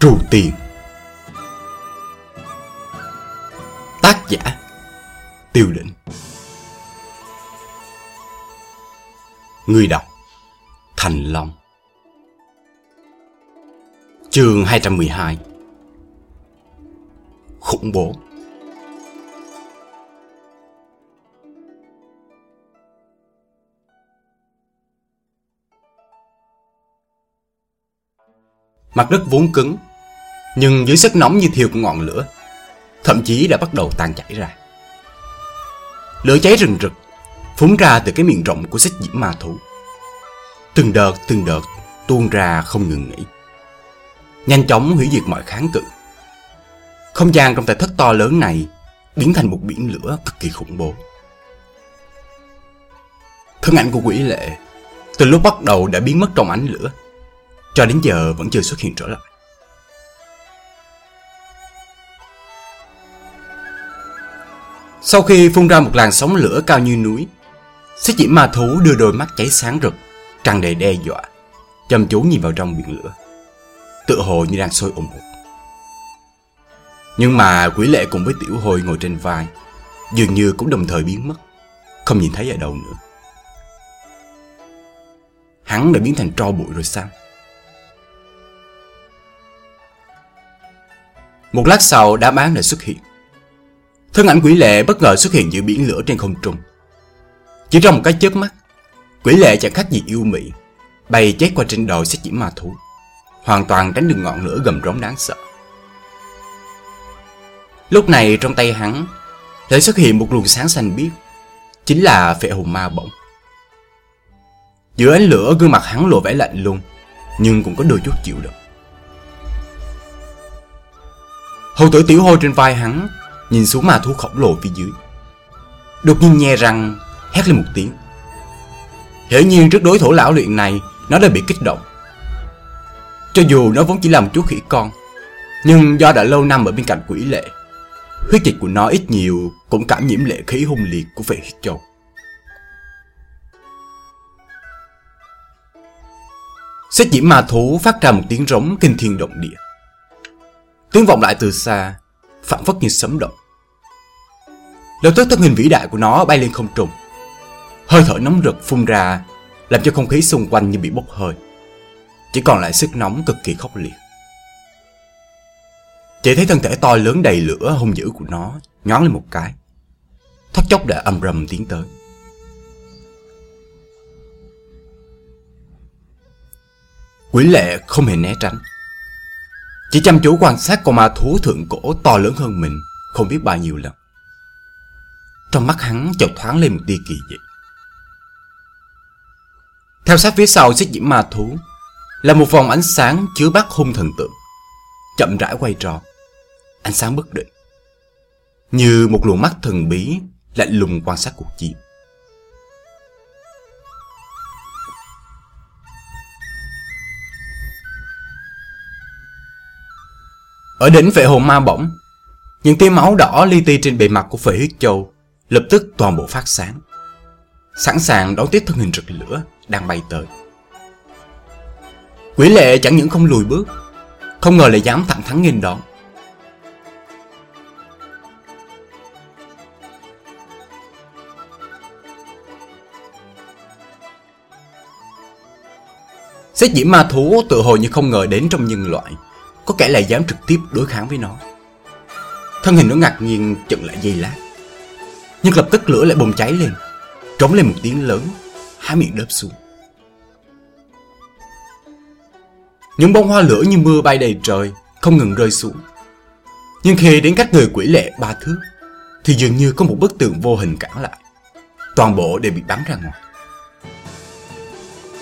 Trù Tiền. Tác giả, Tiêu định. Người đọc, Thành Long. Chương 212 Khủng bố. Mặt đất vốn cứng nhưng dưới sức nóng như thiêu của ngọn lửa, Thậm chí đã bắt đầu tan chảy ra. Lửa cháy rừng rực, Phúng ra từ cái miệng rộng của xích diễm ma thú. Từng đợt từng đợt tuôn ra không ngừng nghỉ. Nhanh chóng hủy diệt mọi kháng cự. Không gian trong tài thất to lớn này Biến thành một biển lửa cực kỳ khủng bố. Thân ảnh của quỷ lệ Từ lúc bắt đầu đã biến mất trong ánh lửa, cho đến giờ vẫn chưa xuất hiện trở lại. Sau khi phun ra một làn sóng lửa cao như núi, xích diễm ma thú đưa đôi mắt cháy sáng rực, tràn đầy đe dọa, chăm chú nhìn vào trong biển lửa, tựa hồ như đang sôi ủng ục. Nhưng mà quỷ lệ cùng với tiểu hồi ngồi trên vai, dường như cũng đồng thời biến mất, không nhìn thấy ở đâu nữa. Hắn đã biến thành tro bụi rồi sao? Một lát sau đáp án đã xuất hiện. Thân ảnh quỷ lệ bất ngờ xuất hiện giữa biển lửa trên không trung. Chỉ trong một cái chớp mắt, quỷ lệ chẳng khác gì yêu mị, bay chết qua trên đồi xét chỉ ma thú, hoàn toàn tránh được ngọn lửa gầm rống đáng sợ. Lúc này trong tay hắn lại xuất hiện một luồng sáng xanh biếc, chính là phệ hồn ma bổng. Giữa ánh lửa gương mặt hắn lộ vẻ lạnh lùng, nhưng cũng có đôi chút chịu đựng. Hầu tử tiểu hôi trên vai hắn Nhìn xuống ma thú khổng lồ phía dưới. Đột nhiên nghe răng Hét lên một tiếng. Hiển nhiên trước đối thủ lão luyện này Nó đã bị kích động. Cho dù nó vốn chỉ là một chú khỉ con Nhưng do đã lâu năm ở bên cạnh quỷ lệ Huyết dịch của nó ít nhiều Cũng cảm nhiễm lệ khí hung liệt của vệ huyết châu. Xích diễm ma thú phát ra một tiếng rống kinh thiên động địa. Tiếng vọng lại từ xa, phản phất như sấm động. Lập tức thân hình vĩ đại của nó bay lên không trung. Hơi thở nóng rực phun ra, làm cho không khí xung quanh như bị bốc hơi. Chỉ còn lại sức nóng cực kỳ khốc liệt. Chỉ thấy thân thể to lớn đầy lửa hung dữ của nó nhón lên một cái. Thoát chốc đã âm rầm tiến tới. Quỷ lệ không hề né tránh chỉ chăm chú quan sát con ma thú thượng cổ to lớn hơn mình Không biết bao nhiêu lần trong mắt hắn chợt thoáng lên một tia kỳ dị. Theo sát phía sau xích diễm ma thú Là một vòng ánh sáng chứa bắt hung thần tượng Chậm rãi quay tròn Ánh sáng bất định. Như một luồng mắt thần bí Lạnh lùng quan sát cuộc chiến. Ở đỉnh vệ hồn ma bổng, những tia máu đỏ li ti trên bề mặt của phệ huyết châu lập tức toàn bộ phát sáng. Sẵn sàng đón tiếp thân hình rực lửa đang bay tới. Quỷ lệ chẳng những không lùi bước, không ngờ lại dám thẳng thắn nghênh đón. Xét diễm ma thú tự hồ như không ngờ đến trong nhân loại có kẻ lại dám trực tiếp đối kháng với nó. Thân hình nó ngạc nhiên chận lại giây lát. Nhưng lập tức lửa lại bùng cháy lên, trống lên một tiếng lớn, há miệng đớp xuống. Những bông hoa lửa như mưa bay đầy trời, không ngừng rơi xuống. Nhưng khi đến cách người quỷ lệ ba thước, thì dường như có một bức tường vô hình cản lại. Toàn bộ đều bị bắn ra ngoài.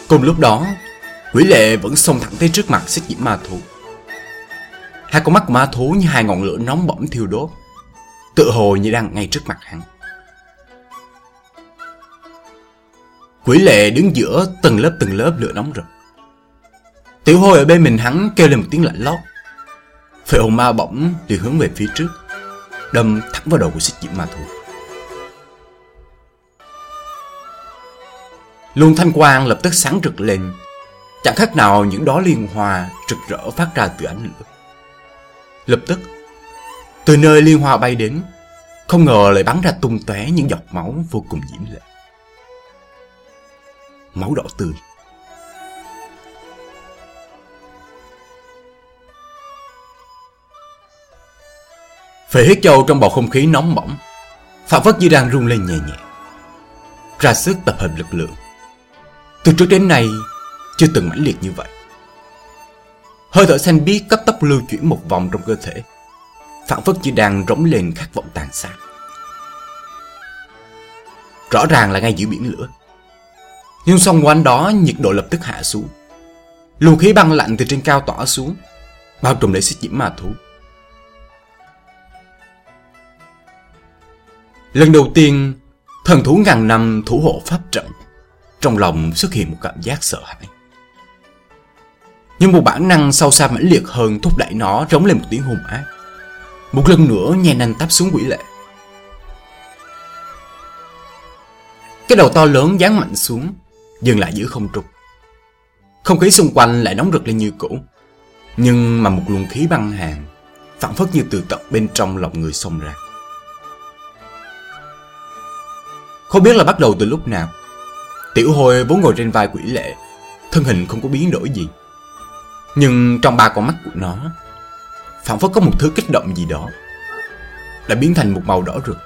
Cùng lúc đó, quỷ lệ vẫn xông thẳng tới trước mặt xích diễm ma thú. Hai con mắt của ma thú như hai ngọn lửa nóng bỏng thiêu đốt Tự hồ như đang ngay trước mặt hắn Quỷ lệ đứng giữa từng lớp từng lớp lửa nóng rực. Tiểu hôi ở bên mình hắn kêu lên một tiếng lạnh lót. Phệ hồn ma bỗng liền hướng về phía trước Đâm thẳng vào đầu của xích diễm ma thú. Luồng thanh quang lập tức sáng rực lên. Chẳng khác nào những đó liên hoa rực rỡ phát ra từ ánh lửa. Lập tức, từ nơi liên hoa bay đến, không ngờ lại bắn ra tung tóe những giọt máu vô cùng diễm lệ. Máu đỏ tươi. Phệ huyết châu trong bầu không khí nóng bỏng, phạm phất như đang rung lên nhẹ nhẹ. Ra sức tập hợp lực lượng. Từ trước đến nay, chưa từng mãnh liệt như vậy. Hơi thở xanh biếc cấp tốc lưu chuyển một vòng trong cơ thể, phạm phất như đang rống lên khát vọng tàn sát. Rõ ràng là ngay giữa biển lửa. Nhưng xung quanh đó nhiệt độ lập tức hạ xuống. Luồng khí băng lạnh từ trên cao tỏa xuống, bao trùm lấy xích diễm ma thú. Lần đầu tiên, thần thú ngàn năm thủ hộ pháp trận, trong lòng xuất hiện một cảm giác sợ hãi. Nhưng một bản năng sâu xa mãnh liệt hơn thúc đẩy nó rống lên một tiếng hùng ác. Một lần nữa nhẹ nanh tắp xuống quỷ lệ. Cái đầu to lớn dán mạnh xuống, dừng lại giữa không trung. Không khí xung quanh lại nóng rực lên như cũ. Nhưng mà một luồng khí băng hàng, phản phất như từ tận bên trong lòng người xông ra. Không biết là bắt đầu từ lúc nào Tiểu hồi vốn ngồi trên vai quỷ lệ Thân hình không có biến đổi gì Nhưng trong ba con mắt của nó phản phất có một thứ kích động gì đó Đã biến thành một màu đỏ rực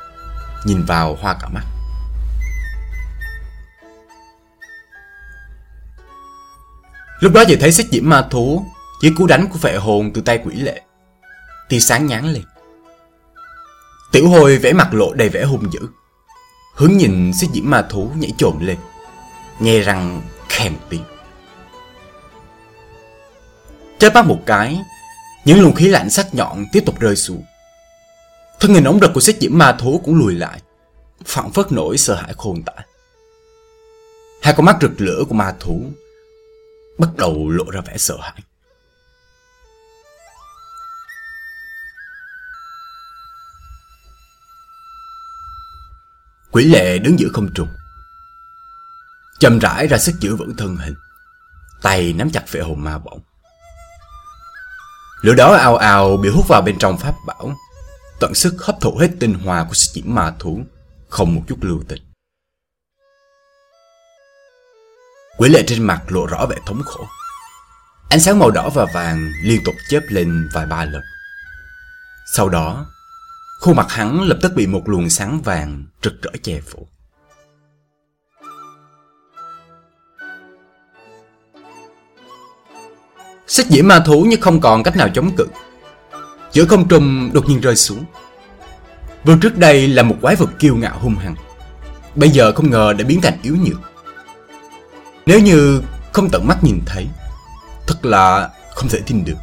Nhìn vào hoa cả mắt Lúc đó vừa thấy xích diễm ma thú Dưới cú đánh của phệ hồn từ tay quỷ lệ Tia sáng nhán lên. Tiểu hồi vẽ mặt lộ đầy vẻ hung dữ, Hướng nhìn xích diễm ma thú nhảy trộm lên, Nghe răng khen tiếng. Chớp mắt một cái, Những luồng khí lạnh sắc nhọn tiếp tục rơi xuống. Thân hình ống đực của xích diễm ma thú cũng lùi lại Phản phất nổi sợ hãi khôn tả. Hai con mắt rực lửa của ma thú Bắt đầu lộ ra vẻ sợ hãi. Quỷ lệ đứng giữa không trung Chầm rãi ra sức giữ vững thân hình, Tay nắm chặt phệ hồn ma bổng Lửa đó ào ào bị hút vào bên trong pháp bảo, Tận sức hấp thụ hết tinh hoa của sự diễn ma thú, Không một chút lưu tình. Quỷ lệ trên mặt lộ rõ vẻ thống khổ Ánh sáng màu đỏ và vàng liên tục chớp lên vài ba lần Sau đó, Khuôn mặt hắn lập tức bị một luồng sáng vàng rực rỡ che phủ. Xích diễm ma thú như không còn cách nào chống cự. Giữa không trung đột nhiên rơi xuống. Vừa trước đây là một quái vật kiêu ngạo hung hăng. Bây giờ không ngờ đã biến thành yếu nhược. Nếu như không tận mắt nhìn thấy, thật là không thể tin được.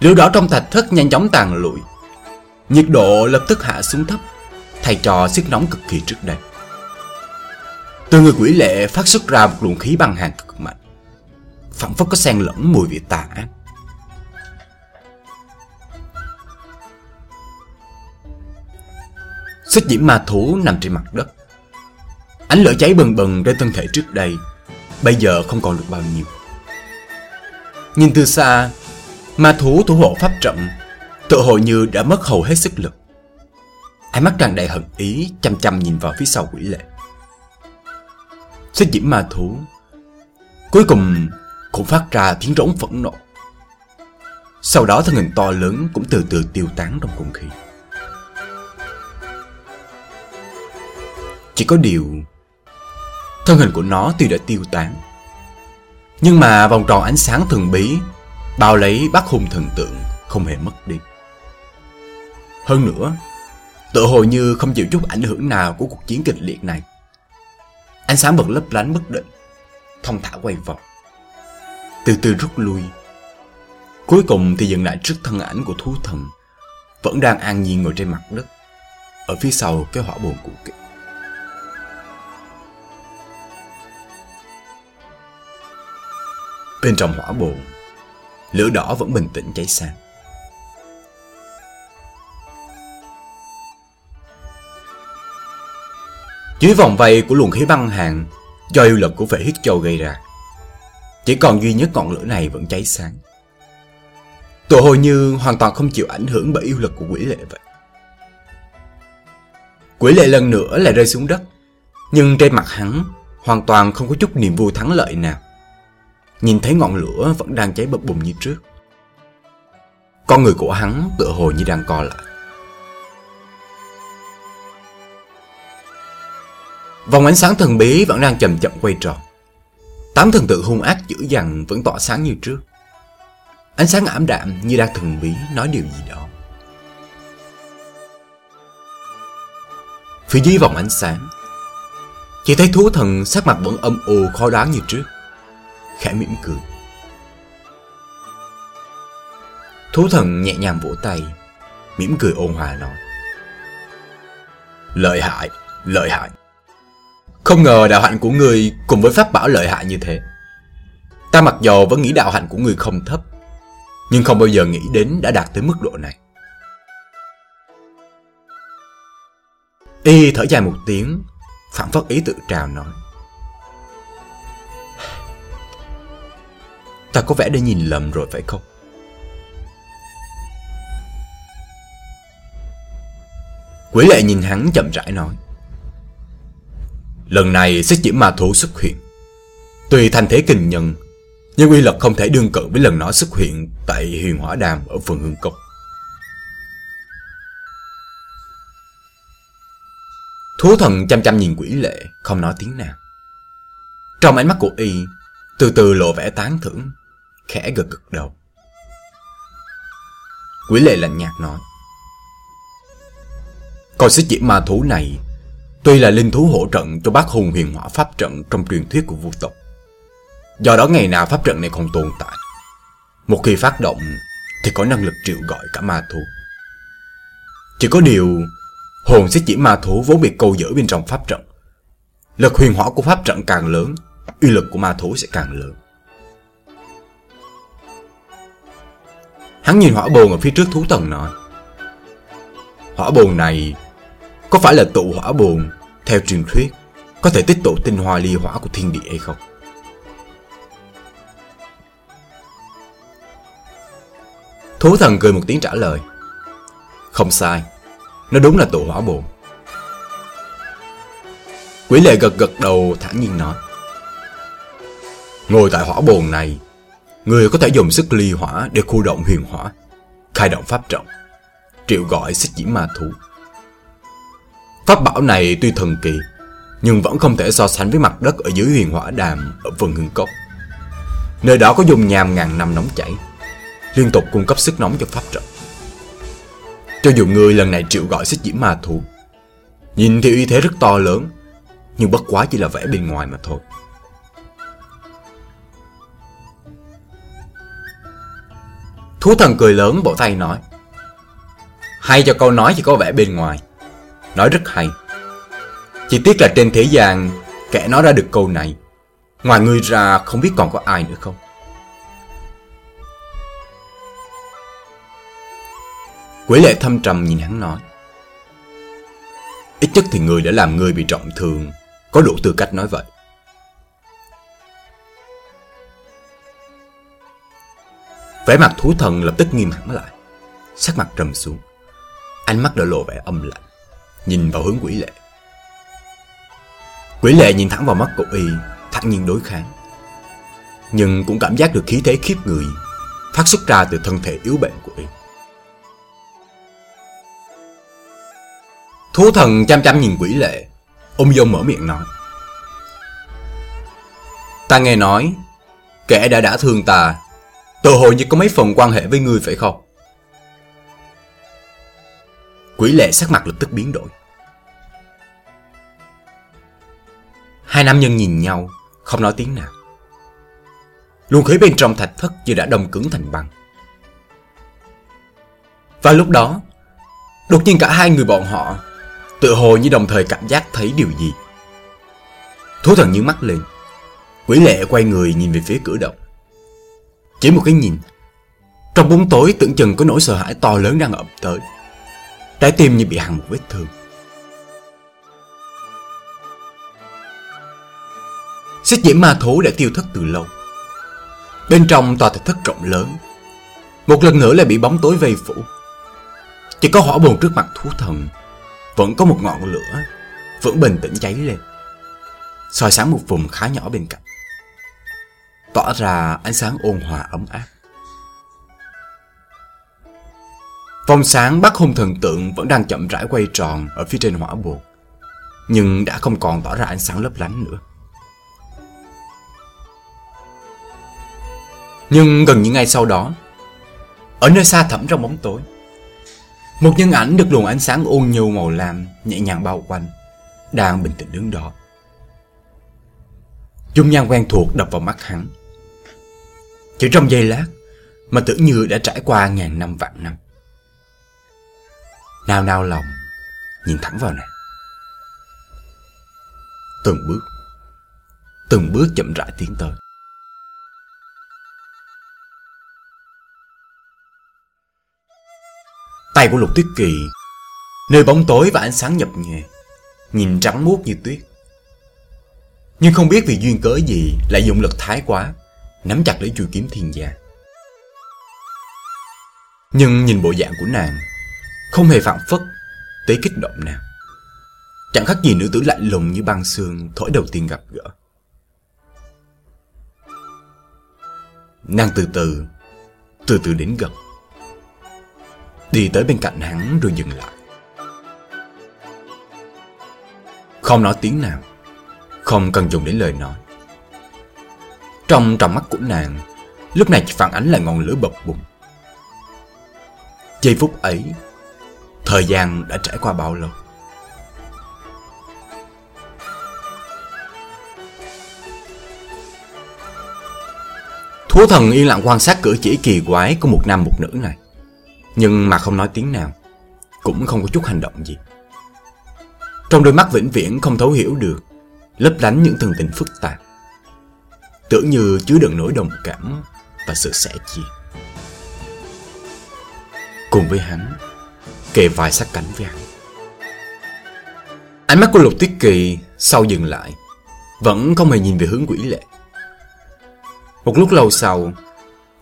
Lửa đỏ trong thạch thất nhanh chóng tàn lụi. Nhiệt độ lập tức hạ xuống thấp Thay cho sức nóng cực kỳ trước đây. Từ người quỷ lệ phát xuất ra một luồng khí băng hàng cực mạnh Phẳng phất có xen lẫn mùi vị tà ác. Xích diễm ma thú nằm trên mặt đất Ánh lửa cháy bừng bừng trên thân thể trước đây, Bây giờ không còn được bao nhiêu. Nhìn từ xa, Ma thú thủ hộ pháp trận Tự hồ như đã mất hầu hết sức lực. Ánh mắt tràn đầy hận ý, Chăm chăm nhìn vào phía sau quỷ lệ. Xích diễm ma thú, Cuối cùng cũng phát ra tiếng rống phẫn nộ. Sau đó thân hình to lớn cũng từ từ tiêu tán trong không khí. Chỉ có điều Thân hình của nó tuy đã tiêu tán Nhưng mà vòng tròn ánh sáng thần bí Bao lấy bác hung thần tượng Không hề mất đi hơn nữa, tự hồ như không chịu chút ảnh hưởng nào của cuộc chiến kịch liệt này. Ánh sáng vẫn lấp lánh bất định, thông thả quay vòng. Từ từ rút lui. Cuối cùng thì dừng lại trước thân ảnh của thú thần, vẫn đang an nhiên ngồi trên mặt đất, ở phía sau cái hỏa bồn cũ kỹ. Bên trong hỏa bồn, lửa đỏ vẫn bình tĩnh cháy sang. Dưới vòng vây của luồng khí băng hàng do yêu lực của vệ huyết châu gây ra. Chỉ còn duy nhất ngọn lửa này vẫn cháy sáng. tổ hồi như hoàn toàn không chịu ảnh hưởng bởi yêu lực của quỷ lệ vậy. Quỷ lệ lần nữa lại rơi xuống đất, nhưng trên mặt hắn hoàn toàn không có chút niềm vui thắng lợi nào. Nhìn thấy ngọn lửa vẫn đang cháy bập bùng như trước. Con người của hắn tựa hồ như đang co lại. Vòng ánh sáng thần bí vẫn đang chậm chậm quay tròn. Tám thần tự hung ác dữ dằn vẫn tỏa sáng như trước. Ánh sáng ảm đạm như đang thần bí nói điều gì đó. Phía dưới vòng ánh sáng, chỉ thấy thú thần sắc mặt vẫn âm u khó đoán như trước, khẽ mỉm cười. Thú thần nhẹ nhàng vỗ tay, mỉm cười ôn hòa nói. Lợi hại, lợi hại. Không ngờ đạo hạnh của người cùng với pháp bảo lợi hại như thế. Ta mặc dầu vẫn nghĩ đạo hạnh của người không thấp, nhưng không bao giờ nghĩ đến đã đạt tới mức độ này. Y thở dài một tiếng, phản phất ý tự trào nói. Ta có vẻ đã nhìn lầm rồi phải không? Quỷ lệ nhìn hắn chậm rãi nói. Lần này sẽ chỉ ma thú xuất hiện. Tuy thành thế kinh nhân, nhưng quy lực không thể đương cự với lần nó xuất hiện tại huyền hỏa đàm ở phường Hương Cốc. Thú thần chăm chăm nhìn quỷ lệ, không nói tiếng nào. Trong ánh mắt của y, từ từ lộ vẻ tán thưởng, khẽ gật gật đầu. Quỷ lệ lạnh nhạt nói. Coi sức chỉ ma thú này Tuy là linh thú hỗ trận cho bác hùng huyền hỏa pháp trận trong truyền thuyết của vu tộc. Do đó ngày nào pháp trận này còn tồn tại. Một khi phát động thì có năng lực triệu gọi cả ma thú. Chỉ có điều hồn sẽ chỉ ma thú vốn bị câu giữ bên trong pháp trận. Lực huyền hỏa của pháp trận càng lớn, uy lực của ma thú sẽ càng lớn. Hắn nhìn hỏa bồn ở phía trước thú tầng nói. Hỏa bồn này có phải là tụ hỏa bồn Theo truyền thuyết, Có thể tích tụ tinh hoa ly hỏa của thiên địa hay không Thú thần cười một tiếng trả lời, Không sai, Nó đúng là tụ hỏa bồn Quỷ lệ gật gật đầu thản nhiên nói, Ngồi tại hỏa bồn này Người có thể dùng sức ly hỏa để khu động huyền hỏa Khai động pháp trọng Triệu gọi xích diễm ma thú Pháp bảo này tuy thần kỳ, nhưng vẫn không thể so sánh với mặt đất ở dưới huyền hỏa đàm ở phần hương cốc. Nơi đó có dùng nhàm ngàn năm nóng chảy, liên tục cung cấp sức nóng cho pháp trận. Cho dù người lần này triệu gọi xích diễm ma thú, nhìn thì uy thế rất to lớn, nhưng bất quá chỉ là vẻ bên ngoài mà thôi. Thú thần cười lớn, bộ tay nói, Hay cho câu nói chỉ có vẻ bên ngoài. Nói rất hay. Chỉ tiếc là trên thế gian Kẻ nói ra được câu này, Ngoài ngươi ra không biết còn có ai nữa không? Quỷ lệ thâm trầm nhìn hắn nói, Ít nhất thì người đã làm người bị trọng thương, Có đủ tư cách nói vậy. Vẻ mặt thú thần lập tức nghiêm hẳn lại Sắc mặt trầm xuống Ánh mắt đã lộ vẻ âm lạnh nhìn vào hướng quỷ lệ. Quỷ lệ nhìn thẳng vào mắt cậu y, thẳng nhiên đối kháng. Nhưng cũng cảm giác được khí thế khiếp người, phát xuất ra từ thân thể yếu bệnh của y. Thú thần chăm chăm nhìn quỷ lệ, Ông dông mở miệng nói. Ta nghe nói, kẻ đã đã thương ta, tự hồ như có mấy phần quan hệ với ngươi phải không? Quỷ lệ sắc mặt lập tức biến đổi. Hai nam nhân nhìn nhau, không nói tiếng nào. Luồng khí bên trong thạch thất như đã đông cứng thành băng. Và lúc đó, đột nhiên cả hai người bọn họ tự hồ như đồng thời cảm giác thấy điều gì. Thú thần nhướng mắt lên, quỷ lệ quay người nhìn về phía cửa động. Chỉ một cái nhìn, trong bóng tối tưởng chừng có nỗi sợ hãi to lớn đang ập tới. Trái tim như bị hằn một vết thương. Xích diễm ma thú đã tiêu thất từ lâu. Bên trong tòa thạch thất rộng lớn. Một lần nữa lại bị bóng tối vây phủ. Chỉ có hỏa bồn trước mặt thú thần. Vẫn có một ngọn lửa Vẫn bình tĩnh cháy lên. Soi sáng một vùng khá nhỏ bên cạnh. Tỏa ra ánh sáng ôn hòa ấm áp. Vòng sáng bắt hung thần tượng vẫn đang chậm rãi quay tròn ở phía trên hỏa buộc, Nhưng đã không còn tỏ ra ánh sáng lấp lánh nữa. Nhưng gần như ngay sau đó Ở nơi xa thẳm trong bóng tối Một nhân ảnh được luồng ánh sáng ôn nhu màu lam Nhẹ nhàng bao quanh Đang bình tĩnh đứng đó. Dung nhan quen thuộc đập vào mắt hắn. Chỉ trong giây lát Mà tưởng như đã trải qua ngàn năm vạn năm. Nao nao lòng Nhìn thẳng vào nàng. Từng bước Từng bước chậm rãi tiến tới. Tay của Lục Tuyết Kỳ, Nơi bóng tối và ánh sáng nhập nhẹ Nhìn trắng muốt như tuyết. Nhưng không biết vì duyên cớ gì Lại dùng lực thái quá. Nắm chặt lấy chuôi kiếm thiên gia. Nhưng nhìn bộ dạng của nàng, Không hề phạm phất Tế kích động nào. Chẳng khác gì nữ tử lạnh lùng như băng xương Thổi đầu tiên gặp gỡ. Nàng từ từ Từ từ đến gần. Đi tới bên cạnh hắn rồi dừng lại. Không nói tiếng nào, Không cần dùng đến lời nói. Trong tròng mắt của nàng, Lúc này chỉ phản ánh là ngọn lửa bập bùng. Giây phút ấy, Thời gian đã trải qua bao lâu? Thú thần yên lặng quan sát cử chỉ kỳ quái của một nam một nữ này, nhưng mà không nói tiếng nào, Cũng không có chút hành động gì. Trong đôi mắt vĩnh viễn không thấu hiểu được, Lấp lánh những thần tình phức tạp. Tưởng như chứa đựng nỗi đồng cảm Và sự sẻ chia. Cùng với hắn, Kề vai sát cánh với hắn. Ánh mắt của Lục Tuyết Kỳ Sau dừng lại, Vẫn không hề nhìn về hướng quỷ lệ. Một lúc lâu sau,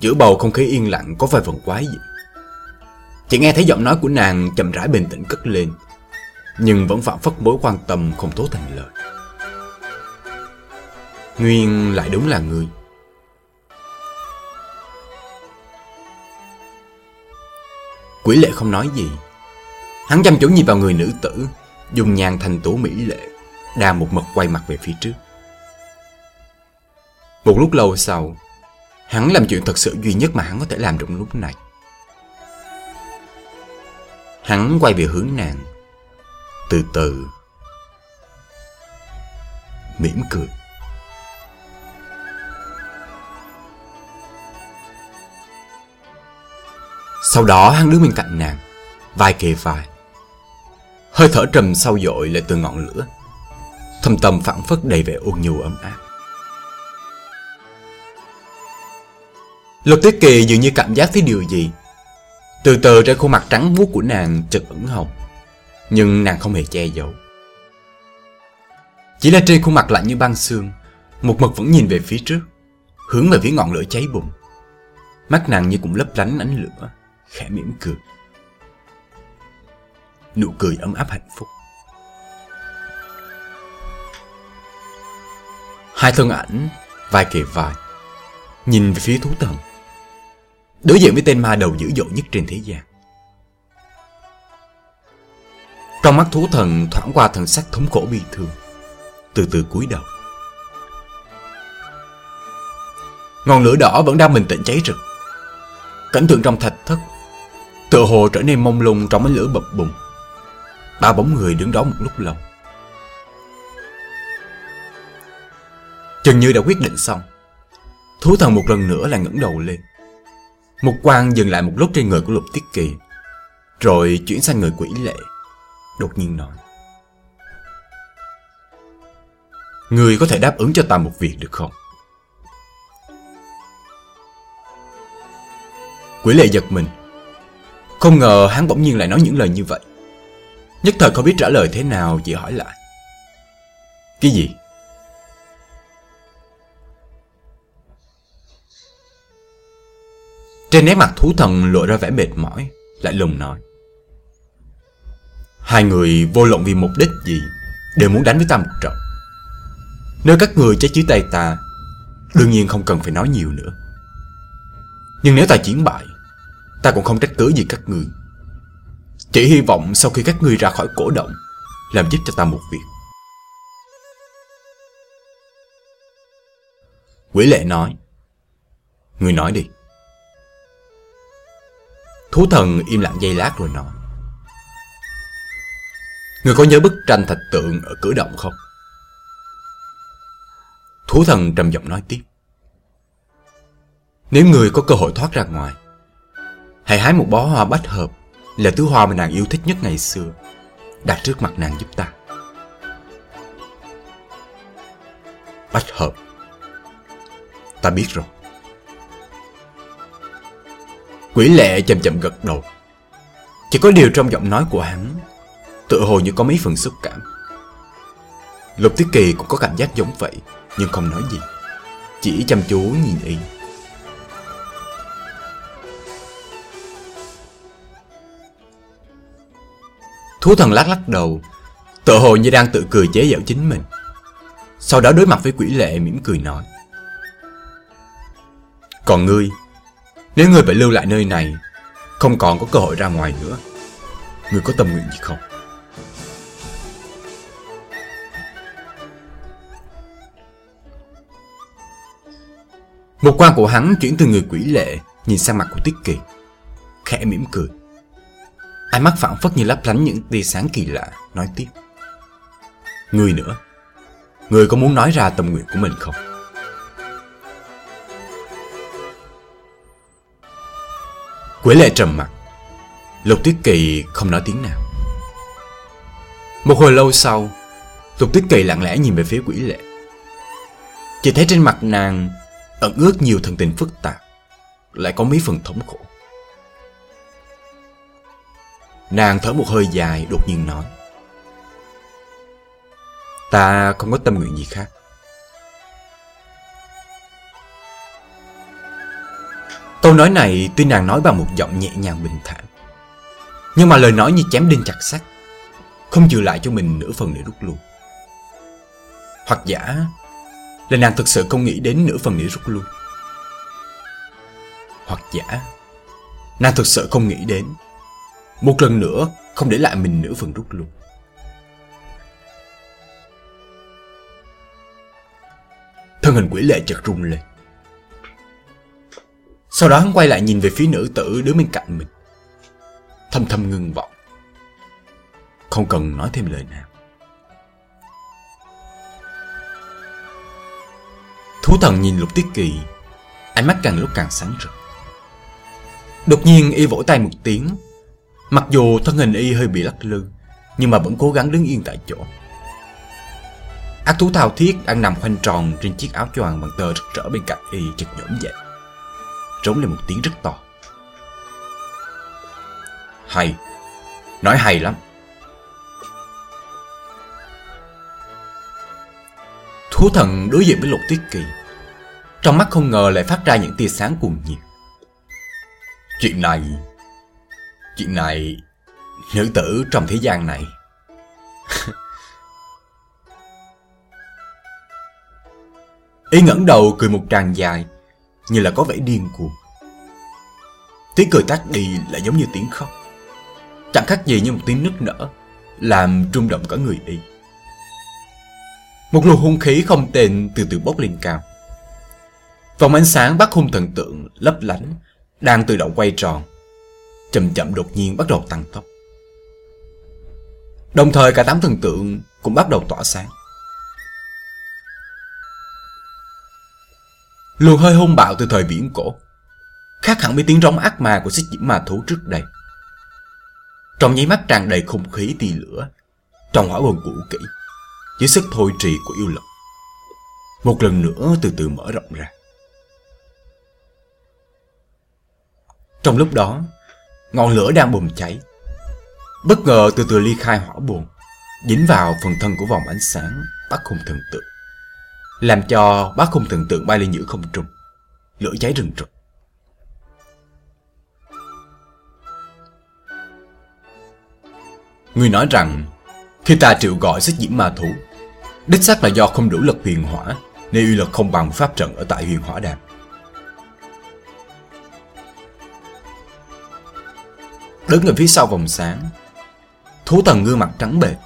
Giữa bầu không khí yên lặng có vài phần quái dị. Chỉ nghe thấy giọng nói của nàng chậm rãi bình tĩnh cất lên, Nhưng vẫn phạm phất mối quan tâm không thốt thành lời. Nguyên lại đúng là người. Quỷ lệ không nói gì. Hắn chăm chú nhìn vào người nữ tử, Dùng nhàn thành tố mỹ lệ đà một mực quay mặt về phía trước. Một lúc lâu sau, Hắn làm chuyện thật sự duy nhất mà hắn có thể làm trong lúc này. Hắn quay về hướng nàng, Từ từ, mỉm cười. Sau đó hắn đứng bên cạnh nàng, Vai kề vai. Hơi thở trầm sâu dội lại từ ngọn lửa. Thâm tâm phản phất đầy vẻ ôn nhu ấm áp. Lục Tuyết Kỳ dường như cảm giác thấy điều gì. Từ từ trên khuôn mặt trắng muốt của nàng chợt ửng hồng, Nhưng nàng không hề che giấu. Chỉ là trên khuôn mặt lạnh như băng xương, Một mực vẫn nhìn về phía trước, Hướng về phía ngọn lửa cháy bùng. Mắt nàng như cũng lấp lánh ánh lửa. Khẽ mỉm cười. Nụ cười ấm áp hạnh phúc. Hai thân ảnh, Vai kề vai, Nhìn về phía thú thần. Đối diện với tên ma đầu dữ dội nhất trên thế gian. Trong mắt thú thần thoảng qua thần sắc thống khổ bi thương, Từ từ cúi đầu. Ngọn lửa đỏ vẫn đang bình tĩnh cháy rực. Cảnh tượng trong thạch thất Tựa hồ trở nên mông lung trong ánh lửa bập bùng. Ba bóng người đứng đó một lúc lâu. Chừng như đã quyết định xong, Thú thần một lần nữa là ngẩng đầu lên. Một quan dừng lại một lúc trên người của Lục Tiết Kỳ, Rồi chuyển sang người quỷ lệ, Đột nhiên nói. Người có thể đáp ứng cho ta một việc được không? Quỷ lệ giật mình. Không ngờ hắn bỗng nhiên lại nói những lời như vậy. Nhất thời không biết trả lời thế nào Chỉ hỏi lại. Cái gì? Trên nét mặt thú thần lộ ra vẻ mệt mỏi, Lại lùng nói. Hai người vô luận vì mục đích gì Đều muốn đánh với ta một trận. Nếu các người chết dưới tay ta, Đương nhiên không cần phải nói nhiều nữa. Nhưng nếu ta chiến bại Ta cũng không trách cứ gì các người Chỉ hy vọng sau khi các ngươi ra khỏi cổ động, Làm giúp cho ta một việc. Quỷ lệ nói Người nói đi. Thú thần im lặng giây lát rồi nói Người có nhớ bức tranh thạch tượng ở cửa động không? Thú thần trầm giọng nói tiếp, Nếu người có cơ hội thoát ra ngoài Hãy hái một bó hoa bách hợp Là thứ hoa mà nàng yêu thích nhất ngày xưa. Đặt trước mặt nàng giúp ta. Bách hợp. Ta biết rồi. Quỷ lệ chậm chậm gật đầu. Chỉ có điều trong giọng nói của hắn, Tự hồ như có mấy phần xúc cảm. Lục Tiết Kỳ cũng có cảm giác giống vậy, Nhưng không nói gì. Chỉ chăm chú nhìn y. Thú thần lắc lắc đầu. Tự hồ như đang tự cười chế giễu chính mình. Sau đó đối mặt với quỷ lệ, mỉm cười nói. Còn ngươi, Nếu ngươi phải lưu lại nơi này, Không còn có cơ hội ra ngoài nữa, Ngươi có tâm nguyện gì không? Một quan của hắn chuyển từ người quỷ lệ Nhìn sang mặt của Tiết Kỳ, Khẽ mỉm cười ai mắt phản phất như lấp lánh những tia sáng kỳ lạ. Nói tiếp. Người nữa. Người có muốn nói ra tâm nguyện của mình không? Quỷ lệ trầm mặt. Lục Tiết Kỳ không nói tiếng nào. Một hồi lâu sau Lục Tiết Kỳ lặng lẽ nhìn về phía quỷ lệ. Chỉ thấy trên mặt nàng ẩn ướt nhiều thần tình phức tạp, lại có mấy phần thống khổ. Nàng thở một hơi dài đột nhiên nói. Ta không có tâm nguyện gì khác. Câu nói này tuy nàng nói bằng một giọng nhẹ nhàng bình thản Nhưng mà lời nói như chém đinh chặt sắt Không chừa lại cho mình nửa phần để rút lui. Hoặc giả là nàng thực sự không nghĩ đến nửa phần để rút lui. Hoặc giả, nàng thực sự không nghĩ đến một lần nữa, không để lại mình nửa phần rút luôn Thân hình quỷ lệ chợt rung lên. Sau đó hắn quay lại nhìn về phía nữ tử đứng bên cạnh mình. Thâm thâm ngưng vọng. Không cần nói thêm lời nào. Thú thần nhìn lục tiết kỳ, Ánh mắt càng lúc càng sáng rực Đột nhiên y vỗ tay một tiếng Mặc dù thân hình y hơi bị lắc lư, Nhưng mà vẫn cố gắng đứng yên tại chỗ. Ác thú thao thiết đang nằm khoanh tròn Trên chiếc áo choàng bằng tờ rực rỡ bên cạnh y chật nhổm dậy. Rống lên một tiếng rất to. Hay, Nói hay lắm. Thú thần đối diện với lục tiết kỳ, Trong mắt không ngờ lại phát ra những tia sáng cuồng nhiệt. Chuyện này Chuyện này Nữ tử trong thế gian này Ý ngẩng đầu cười một tràng dài Như là có vẻ điên cuồng Tiếng cười tắt đi lại giống như tiếng khóc Chẳng khác gì như một tiếng nức nở Làm trung động cả người y một luồng hung khí không tên từ từ bốc lên cao. Vòng ánh sáng bắt hung thần tượng lấp lánh, đang tự động quay tròn. Chậm chậm đột nhiên bắt đầu tăng tốc. Đồng thời cả tám thần tượng cũng bắt đầu tỏa sáng. Luồng hơi hung bạo từ thời viễn cổ, khác hẳn với tiếng rống ác ma của xích diễm ma thú trước đây. Trong nháy mắt tràn đầy khung khí tì lửa, trong hỏa bồn cũ kỹ dưới sức thôi trì của yêu lực. Một lần nữa từ từ mở rộng ra. Trong lúc đó, ngọn lửa đang bùng cháy. Bất ngờ từ từ ly khai hỏa buồn, dính vào phần thân của vòng ánh sáng bác khung thần tượng. Làm cho bác khung thần tượng bay lên giữa không trung, lửa cháy rừng rực. người nói rằng, khi ta triệu gọi sách diễm ma thú, đích xác là do không đủ lực huyền hỏa, nên uy lực không bằng pháp trận ở tại huyền hỏa đàm. Đứng ở phía sau vòng sáng, thú thần gương mặt trắng bệch,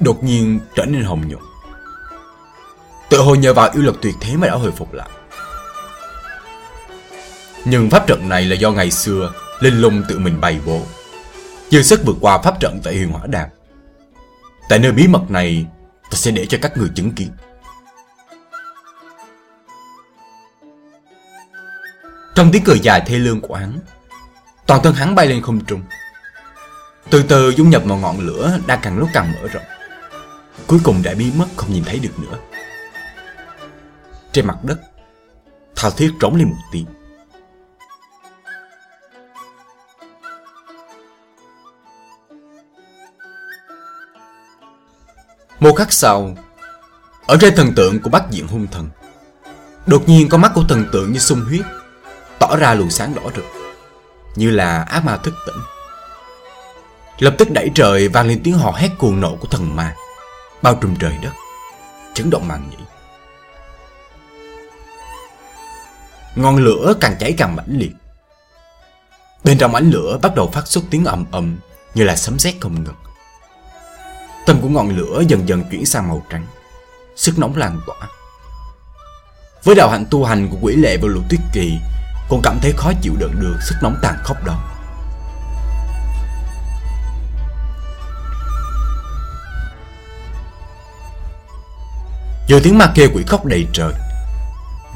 đột nhiên trở nên hồng nhuận. Tự hồ nhờ vào yêu lực tuyệt thế mà đã hồi phục lại. Nhưng pháp trận này là do ngày xưa Linh Lung tự mình bày bố Dư sức vượt qua pháp trận tại huyền hỏa đàm Tại nơi bí mật này Ta sẽ để cho các người chứng kiến Trong tiếng cười dài thê lương của hắn Toàn thân hắn bay lên không trung. Từ từ dung nhập vào ngọn lửa Đang càng lúc càng mở rộng. Cuối cùng đã biến mất không nhìn thấy được nữa. Trên mặt đất Thao thiết trống lên một tiếng. Một khắc sau, ở trên thần tượng của bác diện hung thần, đột nhiên con mắt của thần tượng như sung huyết, tỏ ra luồng sáng đỏ rực, như là ác ma thức tỉnh. Lập tức đẩy trời vang lên tiếng hò hét cuồng nộ của thần ma, bao trùm trời đất, chấn động màn nhĩ. Ngọn lửa càng cháy càng mãnh liệt. Bên trong ánh lửa bắt đầu phát xuất tiếng ầm ầm như là sấm sét không ngừng. Tâm của ngọn lửa dần dần chuyển sang màu trắng Sức nóng lan tỏa Với đạo hạnh tu hành của quỷ lệ và lục tuyết kỳ con cảm thấy khó chịu đựng được sức nóng tàn khốc đó. Giờ tiếng ma kêu quỷ khóc đầy trời.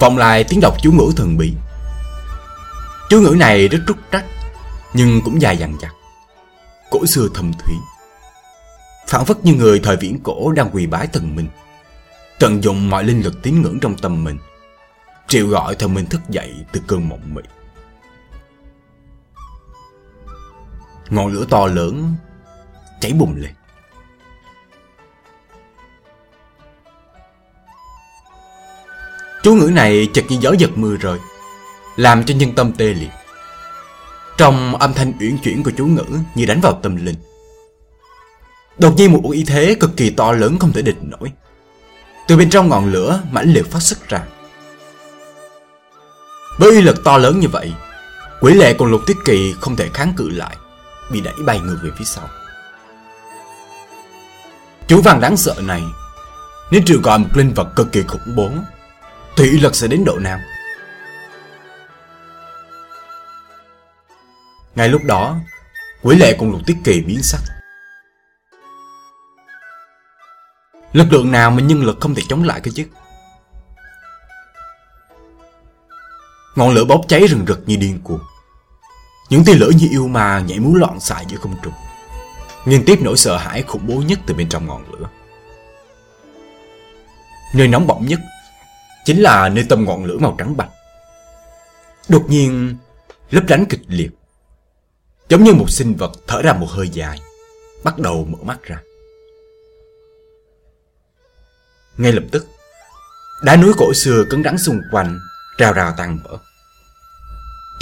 Vọng lại tiếng đọc chú ngữ thần bí. Chú ngữ này rất rút trách Nhưng cũng dài dằng dặc. Cổ xưa thầm thủy phản phất như người thời viễn cổ đang quỳ bái thần minh tận dụng mọi linh lực tín ngưỡng trong tâm mình triệu gọi thần minh thức dậy từ cơn mộng mị. Ngọn lửa to lớn cháy bùng lên. Chú ngữ này chợt như gió giật mưa rồi làm cho nhân tâm tê liệt. Trong âm thanh uyển chuyển của chú ngữ như đánh vào tâm linh. Đột nhiên một ý thế cực kỳ to lớn không thể địch nổi. Từ bên trong ngọn lửa mãnh liệt phát xuất ra. Với uy lực to lớn như vậy, Quỷ lệ cùng lục tiết kỳ không thể kháng cự lại, Bị đẩy bay ngược về phía sau. Chú vàng đáng sợ này, Nếu trừ gọi một linh vật cực kỳ khủng bố Thì uy lực sẽ đến độ nào? Ngay lúc đó, Quỷ lệ cùng lục tiết kỳ biến sắc. Lực lượng nào mà nhân lực không thể chống lại cái chứ? Ngọn lửa bốc cháy rừng rực như điên cuồng. Những tia lửa như yêu ma nhảy múa loạn xạ giữa không trung Nhìn tiếp nỗi sợ hãi khủng bố nhất từ bên trong ngọn lửa. Nơi nóng bỏng nhất Chính là nơi tâm ngọn lửa màu trắng bạch. Đột nhiên lấp lánh kịch liệt Giống như một sinh vật thở ra một hơi dài Bắt đầu mở mắt ra. Ngay lập tức, đá núi cổ xưa cứng rắn xung quanh, rào rào tan vỡ.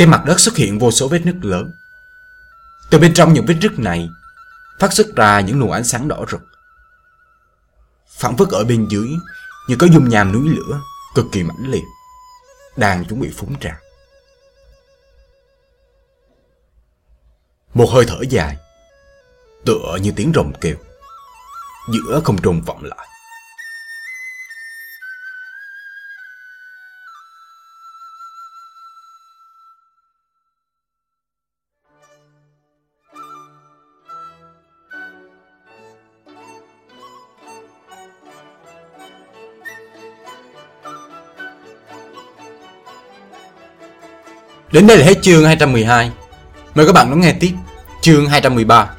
Trên mặt đất xuất hiện vô số vết nứt lớn. Từ bên trong những vết nứt này, phát xuất ra những luồng ánh sáng đỏ rực. Phản phất ở bên dưới như có dung nham núi lửa cực kỳ mãnh liệt, đang chuẩn bị phúng ra. Một hơi thở dài, tựa như tiếng rồng kêu, giữa không trung vọng lại. Đến đây là hết chương 212. Mời các bạn lắng nghe tiếp chương 213.